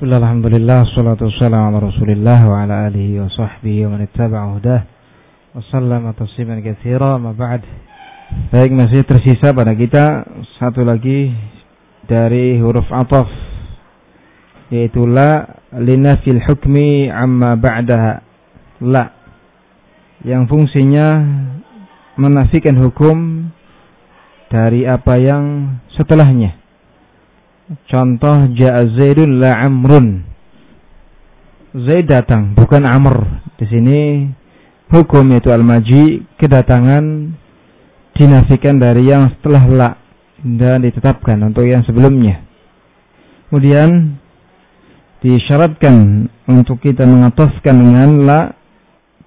Bismillah, alhamdulillah, salatu wassalamu ala rasulillah wa ala alihi wa sahbihi wa man ittaba'a hudah. Wa sallama tasliman katsira ma ba'd. Baik, masih tersisa pada kita satu lagi dari huruf ataf yaitu la linafil hukmi amma ba'daha. La yang fungsinya menafikan hukum dari apa yang setelahnya Contoh ja'a Zaidun la Amrun. Zaid datang, bukan Amr. Di sini hukum itu al-maji kedatangan dinafikan dari yang setelah la dan ditetapkan untuk yang sebelumnya. Kemudian disyaratkan untuk kita mengatofkan dengan la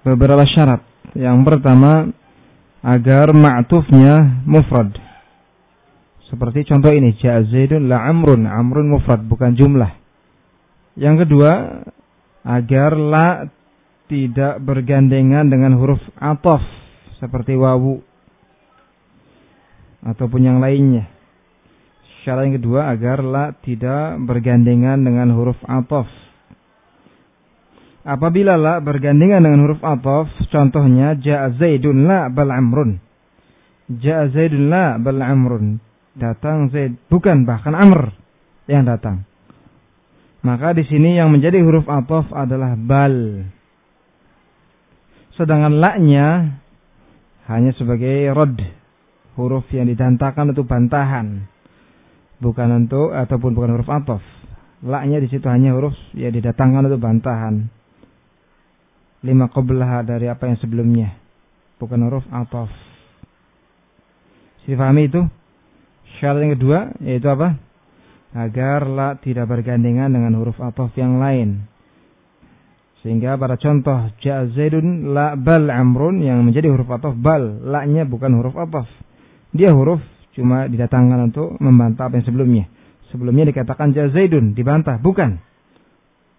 beberapa syarat. Yang pertama agar ma'tufnya mufrad seperti contoh ini, ja'a Zaidun la amrun, amrun mufrad bukan jumlah. Yang kedua, agar la tidak bergandengan dengan huruf atof seperti wawu ataupun yang lainnya. Syarat yang kedua agar la tidak bergandengan dengan huruf atof. Apabila la bergandengan dengan huruf atof, contohnya ja'a Zaidun la bal amrun. Ja'a Zaidun la bal amrun datang Zaid, bukan bahkan Amr yang datang. Maka di sini yang menjadi huruf atof adalah bal. Sedangkan laknya hanya sebagai rod, huruf yang didantakan untuk bantahan, bukan untuk ataupun bukan huruf atof. Laknya di situ hanya huruf yang didatangkan untuk bantahan. Lima qoblah dari apa yang sebelumnya, bukan huruf atof. Difahami itu? Syarat yang kedua yaitu apa? Agar la tidak bergandengan dengan huruf atof yang lain. Sehingga pada contoh ja zaidun la bal amrun yang menjadi huruf atof bal, la-nya bukan huruf atof. Dia huruf cuma didatangkan untuk membantah apa yang sebelumnya. Sebelumnya dikatakan ja zaidun dibantah, bukan.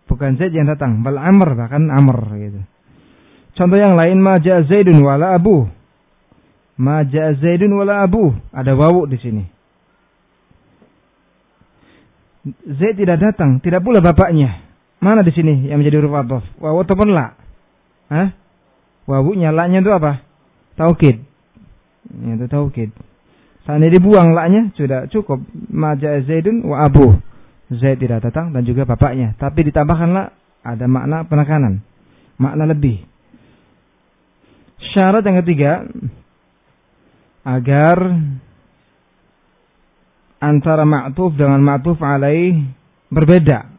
Bukan Zaid yang datang, bal amr bahkan amr gitu. Contoh yang lain ma ja zaidun wala abu. Ma ja zaidun wala abu. Ada wawu di sini. Z tidak datang, tidak pula bapaknya. Mana di sini yang menjadi huruf ataf? Wawu ataupun la? Hah? Wawunya, la-nya itu apa? Taukid. Ya, itu taukid. Seandainya dibuang la-nya sudah cukup. Maja Zaidun wa Abu. Zaid tidak datang dan juga bapaknya. Tapi ditambahkan la ada makna penekanan. Makna lebih. Syarat yang ketiga agar antara ma'tuf dengan ma'tuf alaih berbeda.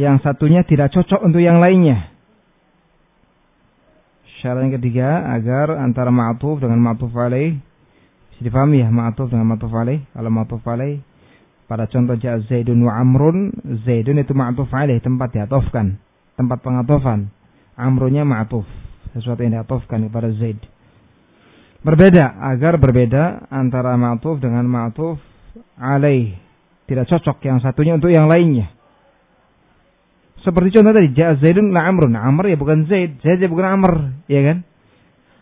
Yang satunya tidak cocok untuk yang lainnya. Syarat yang ketiga agar antara ma'tuf dengan ma'tuf alaih bisa dipahami ya ma'tuf dengan ma'tuf alaih. Kalau ma'tuf alaih pada contoh ja Zaidun wa Amrun, Zaidun itu ma'tuf alaih tempat diatofkan, tempat pengatofan. Amrunnya ma'tuf, sesuatu yang diatofkan kepada Zaid. Berbeda agar berbeda antara ma'tuf dengan ma'tuf alaih. Tidak cocok yang satunya untuk yang lainnya. Seperti contoh tadi, ja Zaidun la Amrun. Amr ya bukan Zaid, Zaid ya bukan Amr, ya kan?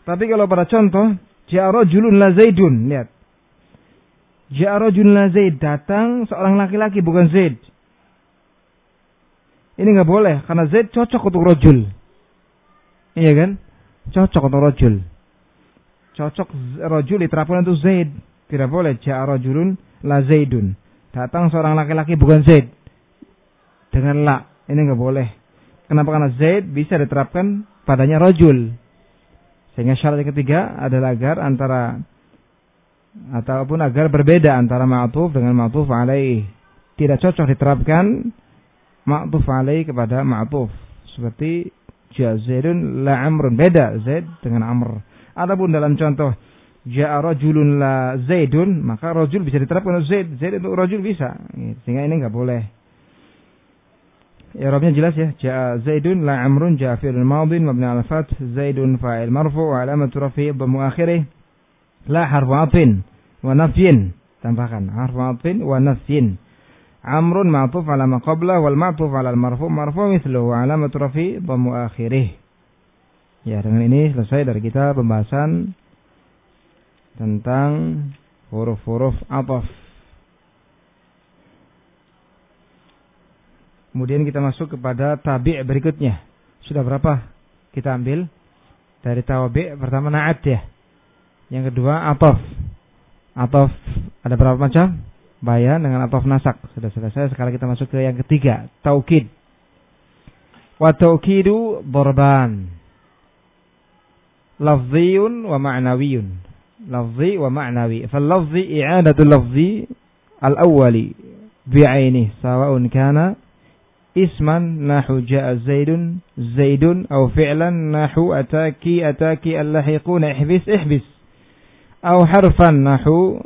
Tapi kalau pada contoh, ja rajulun la Zaidun, lihat. Ja rajulun la Zaid, datang seorang laki-laki bukan Zaid. Ini nggak boleh karena Zaid cocok untuk rojul. Iya kan? Cocok untuk rojul cocok rojul diterapkan untuk Zaid. Tidak boleh ja'a rojulun la Zaidun. Datang seorang laki-laki bukan Zaid. Dengan la. Ini nggak boleh. Kenapa? Karena Zaid bisa diterapkan padanya rojul. Sehingga syarat yang ketiga adalah agar antara ataupun agar berbeda antara ma'tuf dengan ma'tuf alaih. Tidak cocok diterapkan ma'tuf alaih kepada ma'tuf. Seperti Zaidun la amrun. Beda Zaid dengan amr. Adapun dalam contoh ja'a rajulun la zaidun, maka rajul bisa diterapkan untuk zaid. Zaid untuk rajul bisa. Sehingga ini enggak boleh. Ya Rabbnya jelas ya. Ja'a zaidun la amrun ja'a fi'lun madin mabni al fath zaidun fa'il marfu wa alamatu rafi'i dhammu akhirih la harfu atfin wa nafyin. Tambahkan harfu atfin wa nafyin. Amrun ma'tuf ala ma qabla wal ma'tuf ala al marfu marfu mithluhu alamatu rafi'i dhammu akhirih. Ya, dengan ini selesai dari kita pembahasan tentang huruf-huruf ataf. Kemudian kita masuk kepada tabi' berikutnya. Sudah berapa kita ambil? Dari tabi' pertama na'at ya. Yang kedua atof. Atof ada berapa macam? Bayan dengan atof nasak. Sudah selesai. Sekarang kita masuk ke yang ketiga. Taukid. Wa taukidu borban. Lafziyun wa ma'nawiyun. Lafzi wa ma'nawi. Fal lafzi i'adatu lafzi al-awwali bi'aini sawa'un kana isman nahu ja'a zaidun zaidun aw fi'lan nahu ataki ataki allahiquna ihbis ihbis أو حرفا نحو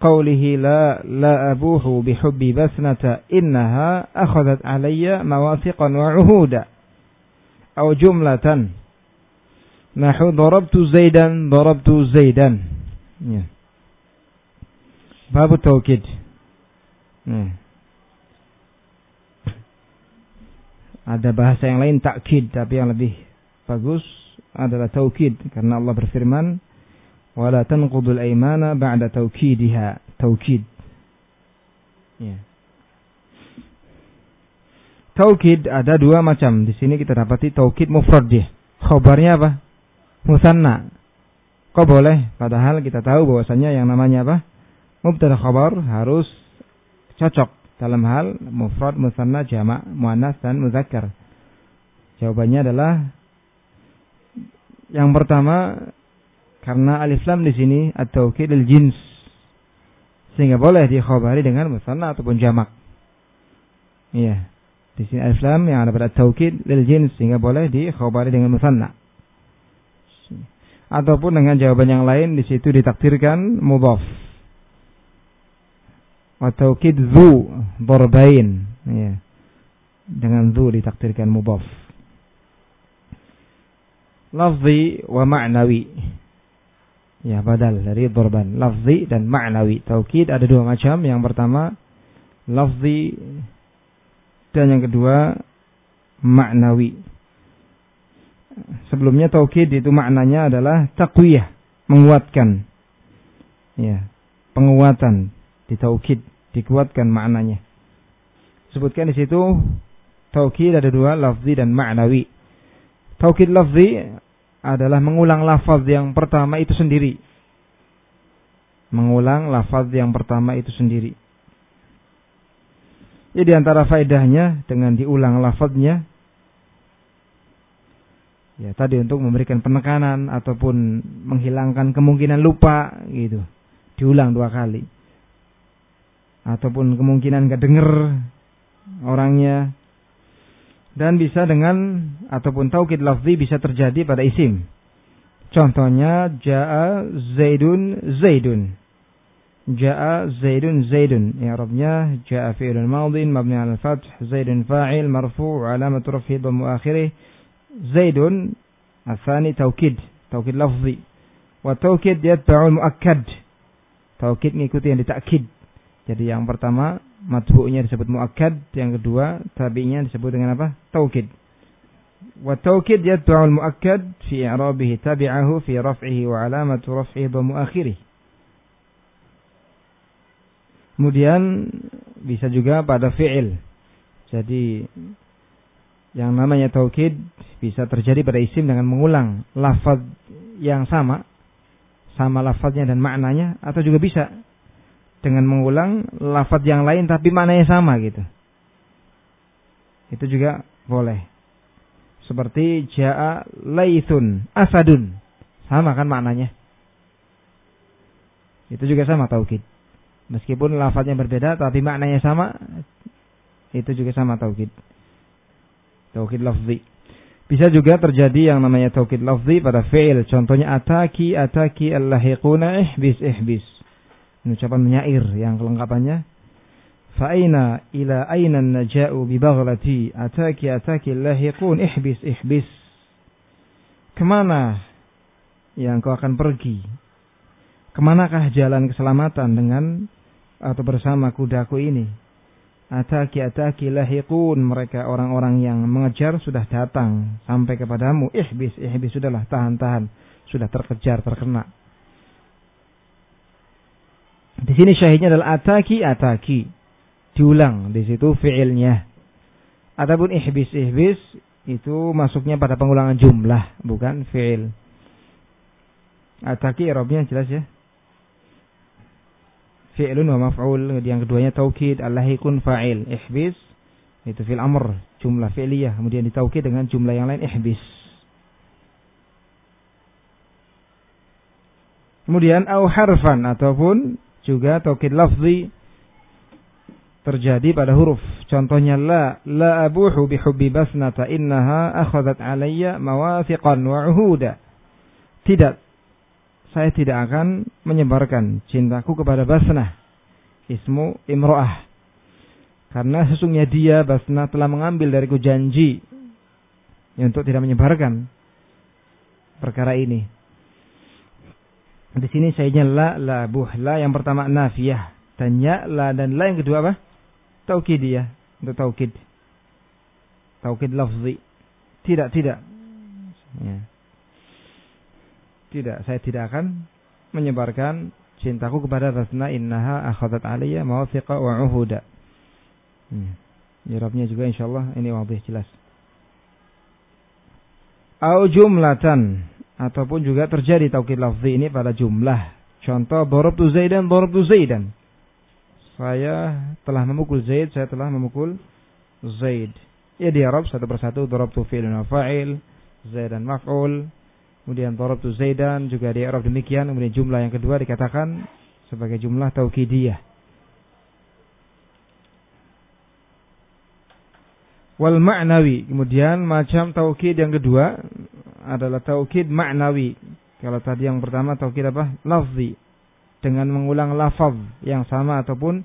قوله لا لا أبوح بحب بسنة إنها أخذت علي مواثقا وعهودا Nahu darabtu Zaidan darabtu Zaidan. Ya. Bab taukid. Ya. Ada bahasa yang lain takkid tapi yang lebih bagus adalah taukid karena Allah berfirman wala tanqudul aymana ba'da taukidiha taukid. Ya. Taukid ada dua macam. Di sini kita dapati taukid mufrad dia. Khabarnya apa? Musanna. Kok boleh? Padahal kita tahu bahwasanya yang namanya apa? Mubtada khabar harus cocok dalam hal mufrad, musanna, jamak, muannas dan muzakkar. Jawabannya adalah yang pertama karena alif lam di sini atau kidil jins sehingga boleh dikhobari dengan musanna ataupun jamak. Iya. Di sini alif lam yang ada pada taukid lil jins sehingga boleh dikhobari dengan musanna. Ataupun dengan jawaban yang lain di situ ditakdirkan mudhaf. Wa taukid zu. Iya. Dengan zu ditakdirkan mudhaf. Lafzi wa ma'nawi Ya, badal dari dorban. Lafzi dan ma'nawi. Taukid ada dua macam. Yang pertama, lafzi. Dan yang kedua, ma'nawi. Sebelumnya taukid itu maknanya adalah takwiyah. Menguatkan. Ya, penguatan di taukid. Dikuatkan maknanya. Sebutkan di situ, taukid ada dua, lafzi dan ma'nawi. Taukid lafzi adalah mengulang lafaz yang pertama itu sendiri. Mengulang lafaz yang pertama itu sendiri. Jadi antara faedahnya dengan diulang lafaznya ya tadi untuk memberikan penekanan ataupun menghilangkan kemungkinan lupa gitu. Diulang dua kali. Ataupun kemungkinan gak denger orangnya dan bisa dengan ataupun taukid lafzi bisa terjadi pada isim. Contohnya jaa zaidun zaidun. Jaa zaidun zaidun. I'rabnya jaa fi'lun madin mabni 'ala al-fath zaidun fa'il marfu' 'alamat raf'i dhammu akhirih. Zaidun asani taukid, taukid lafzi. Wa taukid yatba'ul muakkad. Taukid mengikuti yang ditakid. Jadi yang pertama madhu'nya disebut muakkad, yang kedua tabi'nya disebut dengan apa? Taukid. Wa taukid yatba'ul muakkad fi i'rabihi tabi'ahu fi raf'ihi wa 'alamatu raf'ihi dhammu muakhirih. Kemudian bisa juga pada fi'il. Jadi yang namanya taukid bisa terjadi pada isim dengan mengulang lafaz yang sama sama lafaznya dan maknanya atau juga bisa dengan mengulang lafaz yang lain tapi maknanya sama gitu. Itu juga boleh. Seperti jaa laithun asadun. Sama kan maknanya. Itu juga sama taukid. Meskipun lafaznya berbeda tapi maknanya sama, itu juga sama taukid. Taukid lafzi. Bisa juga terjadi yang namanya taukid lafzi pada fi'il. Contohnya ataki ataki allahiquna ihbis ihbis ini ucapan menyair yang kelengkapannya. Fa'aina ila aina naja'u bi baghlati ataki ataki lahiqun ihbis ihbis. Ke mana yang kau akan pergi? Ke manakah jalan keselamatan dengan atau bersama kudaku ini? Ataki ataki lahiqun mereka orang-orang yang mengejar sudah datang sampai kepadamu. Ihbis ihbis sudahlah tahan-tahan sudah terkejar terkena. Di sini syahidnya adalah ataki ataki. Diulang di situ fiilnya. Adapun ihbis ihbis itu masuknya pada pengulangan jumlah, bukan fi'il. Ataki Arabnya jelas ya. Fi'lun wa maf'ul. Yang keduanya taukid allahikun fa'il. Ihbis itu fil amr, jumlah fi'liyah. Kemudian ditaukid dengan jumlah yang lain ihbis. Kemudian au harfan ataupun juga taukid lafzi terjadi pada huruf. Contohnya la la abuhu bihubbi basnata innaha akhadhat alayya mawathiqan wa uhuda. Tidak. Saya tidak akan menyebarkan cintaku kepada Basnah. Ismu imro'ah. Karena sesungguhnya dia Basnah telah mengambil dariku janji untuk tidak menyebarkan perkara ini. Di sini saya la la buh la yang pertama nafiyah tanya la dan la yang kedua apa? taukidiyah untuk taukid taukid lafzi tidak tidak ya. Tidak saya tidak akan menyebarkan cintaku kepada Rasna innaha akhadat aliyya mawathiqa wa uhuda. Jawabnya juga insyaallah ini wabih jelas au jumlatan ataupun juga terjadi taukid lafzi ini pada jumlah contoh darabtu zaidan darabtu zaidan saya telah memukul Zaid, saya telah memukul Zaid. Ya di Arab satu persatu darabtu fi'lun wa fa'il, Zaidan maf'ul. Kemudian darabtu Zaidan juga di Arab demikian. Kemudian jumlah yang kedua dikatakan sebagai jumlah taukidiyah. Wal ma'nawi. Kemudian macam taukid yang kedua adalah taukid ma'nawi. Kalau tadi yang pertama taukid apa? Lafzi dengan mengulang lafaz yang sama ataupun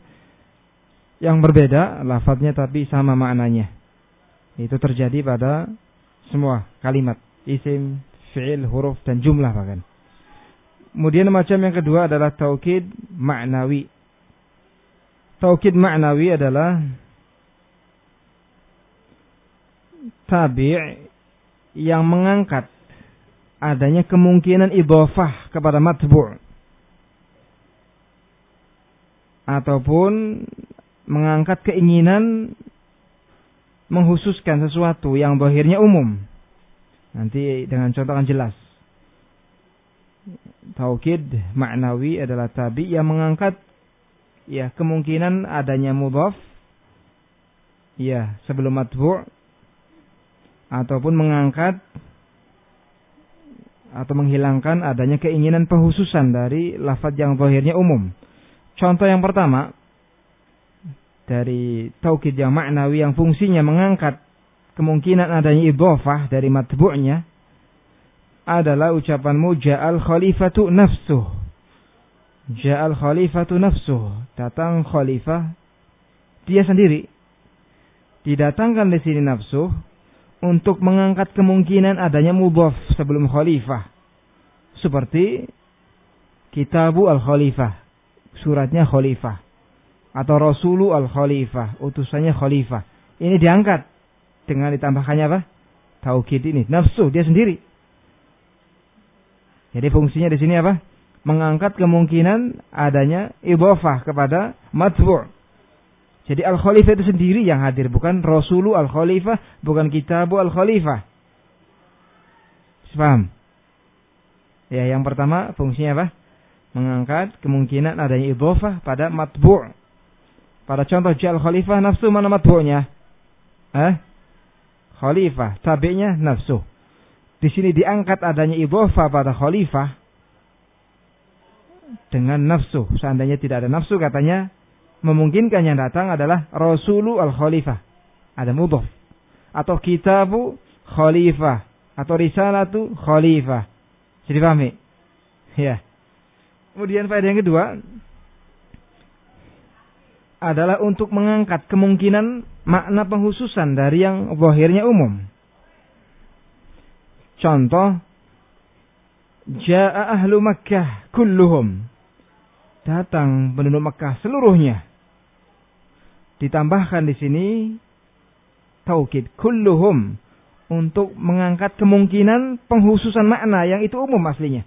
yang berbeda lafaznya tapi sama maknanya. Itu terjadi pada semua kalimat, isim, fi'il, huruf dan jumlah bahkan. Kemudian macam yang kedua adalah taukid maknawi. Taukid maknawi adalah tabi' yang mengangkat adanya kemungkinan idhofah kepada matbu' ataupun mengangkat keinginan menghususkan sesuatu yang bahirnya umum. Nanti dengan contoh akan jelas. Taukid maknawi adalah tabi yang mengangkat ya kemungkinan adanya mudhaf ya sebelum matbu' ataupun mengangkat atau menghilangkan adanya keinginan penghususan dari lafaz yang zahirnya umum. Contoh yang pertama dari taukid yang maknawi yang fungsinya mengangkat kemungkinan adanya idhofah dari matbu'nya adalah ucapanmu ja'al khalifatu nafsuh. Ja'al khalifatu nafsuh. Datang khalifah dia sendiri. Didatangkan di sini nafsuh untuk mengangkat kemungkinan adanya mudhaf sebelum khalifah. Seperti Kitabu Al-Khalifah suratnya khalifah atau rasulu al khalifah, utusannya khalifah. Ini diangkat dengan ditambahkannya apa? Taukid ini, nafsu dia sendiri. Jadi fungsinya di sini apa? Mengangkat kemungkinan adanya ibofah kepada matbu'. Jadi al-khalifah itu sendiri yang hadir, bukan rasulu al-khalifah, bukan kitabu al-khalifah. Paham? Ya, yang pertama fungsinya apa? mengangkat kemungkinan adanya idhofah pada matbu' pada contoh jal khalifah nafsu mana matbu'nya eh khalifah. Tabi'nya nafsu. Di sini diangkat adanya idhofah pada khalifah dengan nafsu. Seandainya tidak ada nafsu katanya memungkinkan yang datang adalah rasulu al khalifah ada mudhof. Atau kitabu khalifah. Atau risalatu khalifah. Jadi pahami? Ya. Kemudian faedah yang kedua adalah untuk mengangkat kemungkinan makna penghususan dari yang zahirnya umum. Contoh Ja'a ahlu Makkah kulluhum. Datang penduduk Makkah seluruhnya. Ditambahkan di sini taukid kulluhum untuk mengangkat kemungkinan penghususan makna yang itu umum aslinya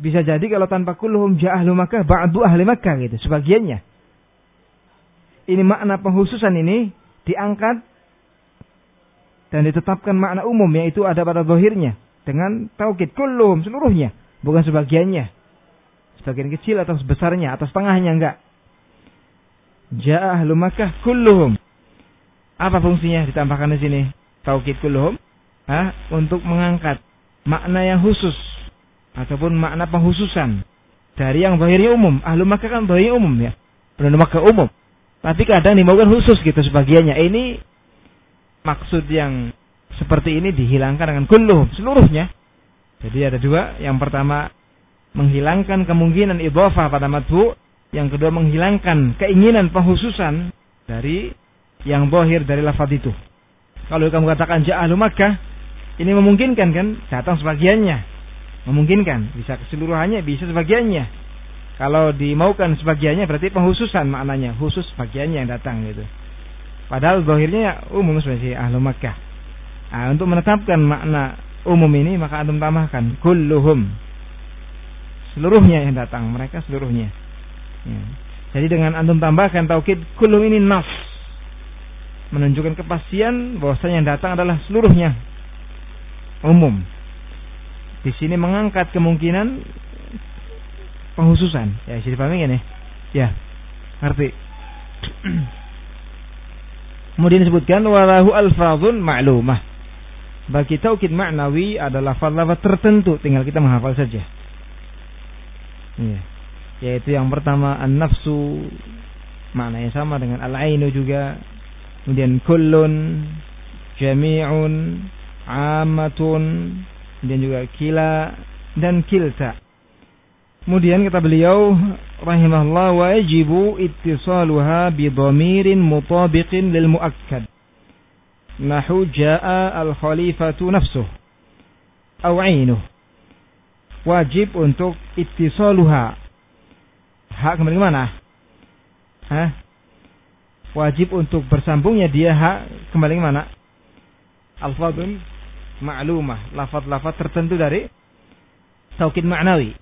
bisa jadi kalau tanpa kulluhum ja'ahlu Makkah ba'du ahli Makkah gitu sebagiannya. Ini makna penghususan ini diangkat dan ditetapkan makna umum yaitu ada pada zahirnya dengan taukid kulluhum seluruhnya, bukan sebagiannya. Sebagian kecil atau sebesarnya atau setengahnya enggak. Ja'ah ahlu Makkah kulluhum. Apa fungsinya ditambahkan di sini? Taukid kulluhum. Hah? Untuk mengangkat makna yang khusus ataupun makna penghususan dari yang zahirnya umum. Ahlu Makkah kan zahirnya umum ya. Penduduk Makkah umum. Tapi kadang dimaukan khusus gitu sebagiannya. Ini maksud yang seperti ini dihilangkan dengan kulluhum seluruhnya. Jadi ada dua. Yang pertama menghilangkan kemungkinan idhofah pada madhu. Yang kedua menghilangkan keinginan penghususan dari yang bohir dari lafaz itu. Kalau kamu katakan ja'ahlu Makkah, ini memungkinkan kan? Datang sebagiannya. Memungkinkan. Bisa keseluruhannya, bisa sebagiannya. Kalau dimaukan sebagiannya berarti penghususan maknanya. Khusus sebagiannya yang datang gitu. Padahal zahirnya umum sebagai ahlu Makkah. Nah, untuk menetapkan makna umum ini maka antum tambahkan kulluhum. Seluruhnya yang datang, mereka seluruhnya. Ya. Jadi dengan antum tambahkan taukid kulluhum ini nas. Menunjukkan kepastian bahwasanya yang datang adalah seluruhnya umum. Di sini mengangkat kemungkinan penghususan. Ya, bisa dipahami nih? Ya. Ngerti? Kemudian disebutkan walahu alfazun ma'lumah. Bagi taukid maknawi adalah lafaz-lafaz tertentu, tinggal kita menghafal saja. Ya. Yaitu yang pertama an-nafsu maknanya sama dengan al-ainu juga. Kemudian kullun, jami'un, amatun, dan juga kila dan kilta. Kemudian kata beliau rahimahullah wajibu ittisaluha bi dhamirin mutabiqin lil muakkad. Nahu jaa al-khalifatu nafsuh aw ainuh wajib untuk ittisaluha. Hak kembali ke mana? Hah? wajib untuk bersambungnya dia hak kembali ke mana? Alfadun ma'lumah lafaz-lafaz tertentu dari taukid ma'nawi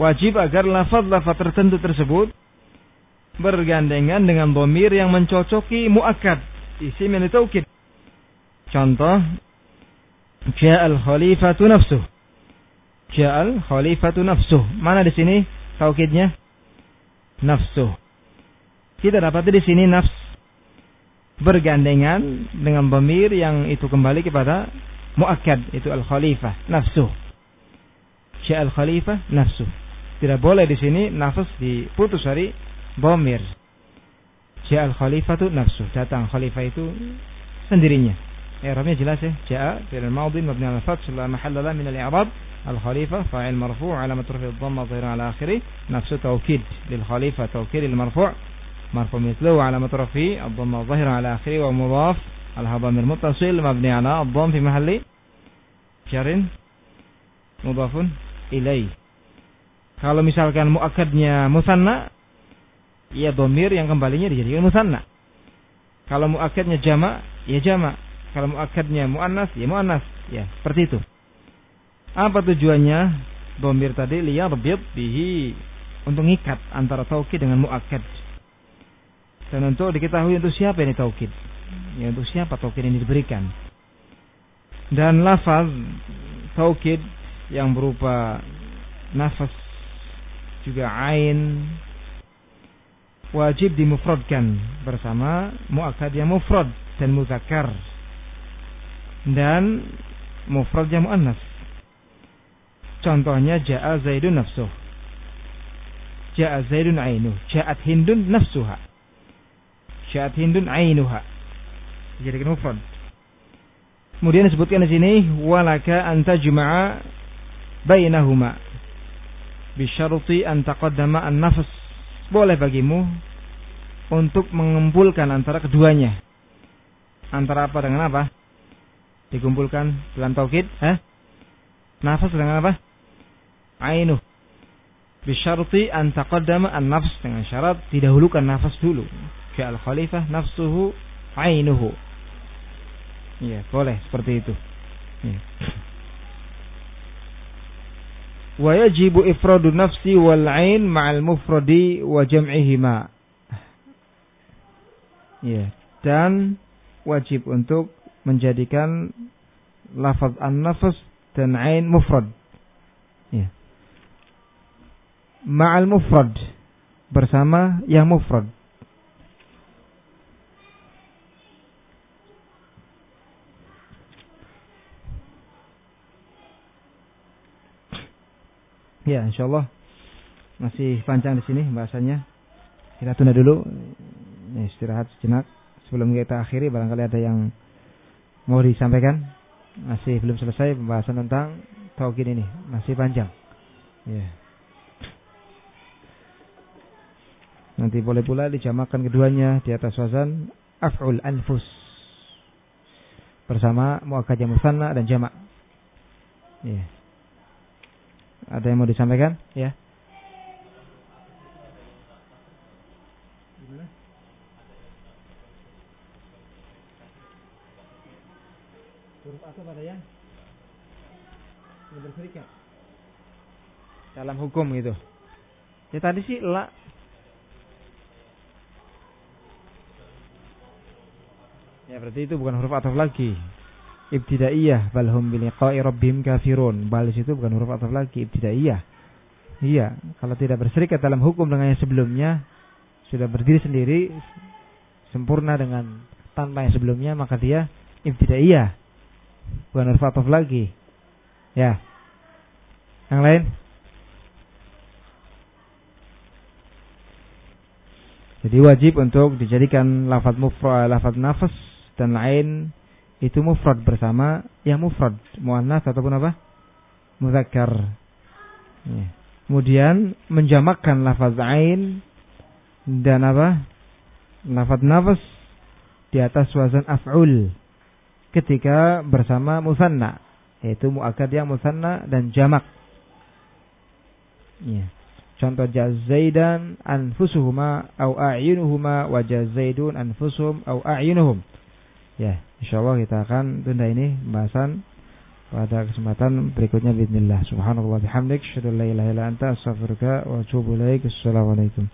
wajib agar lafaz-lafaz tertentu tersebut bergandengan dengan bomir yang mencocoki muakkad isim yang ditaukid. Contoh, Ja'al khalifatu nafsuh. Ja'al khalifatu nafsuh. Mana di sini taukidnya? Nafsuh. Kita dapat di sini nafs bergandengan dengan bamir yang itu kembali kepada muakkad itu al khalifah nafsuh. Ja'al khalifah nafsuh. Tidak boleh di sini nafas diputus dari bomir. Ja'al khalifatu nafsu. Datang khalifah itu sendirinya. I'rabnya jelas ya. Ja'a fi'il madhi mabni 'ala fath la mahalla min al-i'rab. Al-khalifah fa'il marfu' 'alamat raf'i dhamma dhahiran 'ala akhirih. Nafsu tawkid lil khalifah tawkid lil marfu' marfu' mithluhu 'alamat raf'i dhamma dhahiran 'ala akhirih wa mudhaf al-habamir muttasil mabni 'ala dhamm fi mahalli jarin mudhafun ilaih. Kalau misalkan muakkadnya musanna ya domir yang kembalinya dijadikan musanna. Kalau muakadnya jama, ya jama. Kalau muakadnya muannas, ya muannas. Ya, seperti itu. Apa tujuannya domir tadi? Liyarbid bihi untuk ngikat antara taukid dengan muakad. Dan untuk diketahui untuk siapa ini taukid. Ya untuk siapa taukid ini diberikan. Dan lafaz taukid yang berupa nafas juga ain wajib dimufradkan bersama muakkad yang mufrad dan muzakkar dan mufrad yang muannas. Contohnya ja'a Zaidun nafsuh. Ja'a Zaidun ainuh. Ja'at Hindun nafsuha. Ja'at Hindun ainuha. Jadi mufrad. Kemudian disebutkan di sini walaka anta juma'a bainahuma bisyarti an taqaddama an-nafs boleh bagimu untuk mengumpulkan antara keduanya. Antara apa dengan apa? Dikumpulkan dalam taukid, eh? Nafas dengan apa? Ainuh. Bisyarti an an-nafs dengan syarat didahulukan nafas dulu. Ke al-khalifah nafsuhu ainuhu. Iya, boleh seperti itu. Ya. Wa yajibu ifradu nafsi wal ain ma'al mufradi wa. Ya. dan wajib untuk menjadikan lafaz an-nafs dan ain mufrad. Ya. Ma'al mufrad bersama yang mufrad. Ya, insyaallah masih panjang di sini bahasanya. Kita tunda dulu, istirahat sejenak sebelum kita akhiri. Barangkali ada yang mau disampaikan. Masih belum selesai pembahasan tentang tauhid ini, masih panjang. Ya. Nanti boleh pula dijamakan keduanya di atas wazan af'ul anfus bersama muakkad musanna dan jamak. Ya. Ada yang mau disampaikan? Ya. Huruf apa pada yang berserikat dalam hukum gitu. Ya tadi sih la Ya berarti itu bukan huruf ataf lagi ibtidaiyah bal hum bi rabbihim kafirun. Bal itu bukan huruf ataf lagi ibtidaiyah. Iya, kalau tidak berserikat dalam hukum dengan yang sebelumnya sudah berdiri sendiri sempurna dengan tanpa yang sebelumnya maka dia ibtidaiyah. Bukan huruf ataf lagi. Ya. Yang lain? Jadi wajib untuk dijadikan lafaz mufrad, lafaz nafas dan lain itu mufrad bersama yang mufrad muannas ataupun apa? Muzakkar. Ya. kemudian menjamakkan lafaz ain dan apa? Lafaz nafas di atas wazan af'ul ketika bersama musanna yaitu muakkad yang musanna dan jamak. Ya. contoh jazaidan anfusuhuma au a'yunuhuma wa jazaidun anfusuhum au a'yunuhum Ya, insya Allah kita akan tunda ini pembahasan pada kesempatan berikutnya bismillah. Subhanallah bihamdik, syadu la ilaha illa anta, astaghfiruka wa atubu ilaik. Assalamualaikum.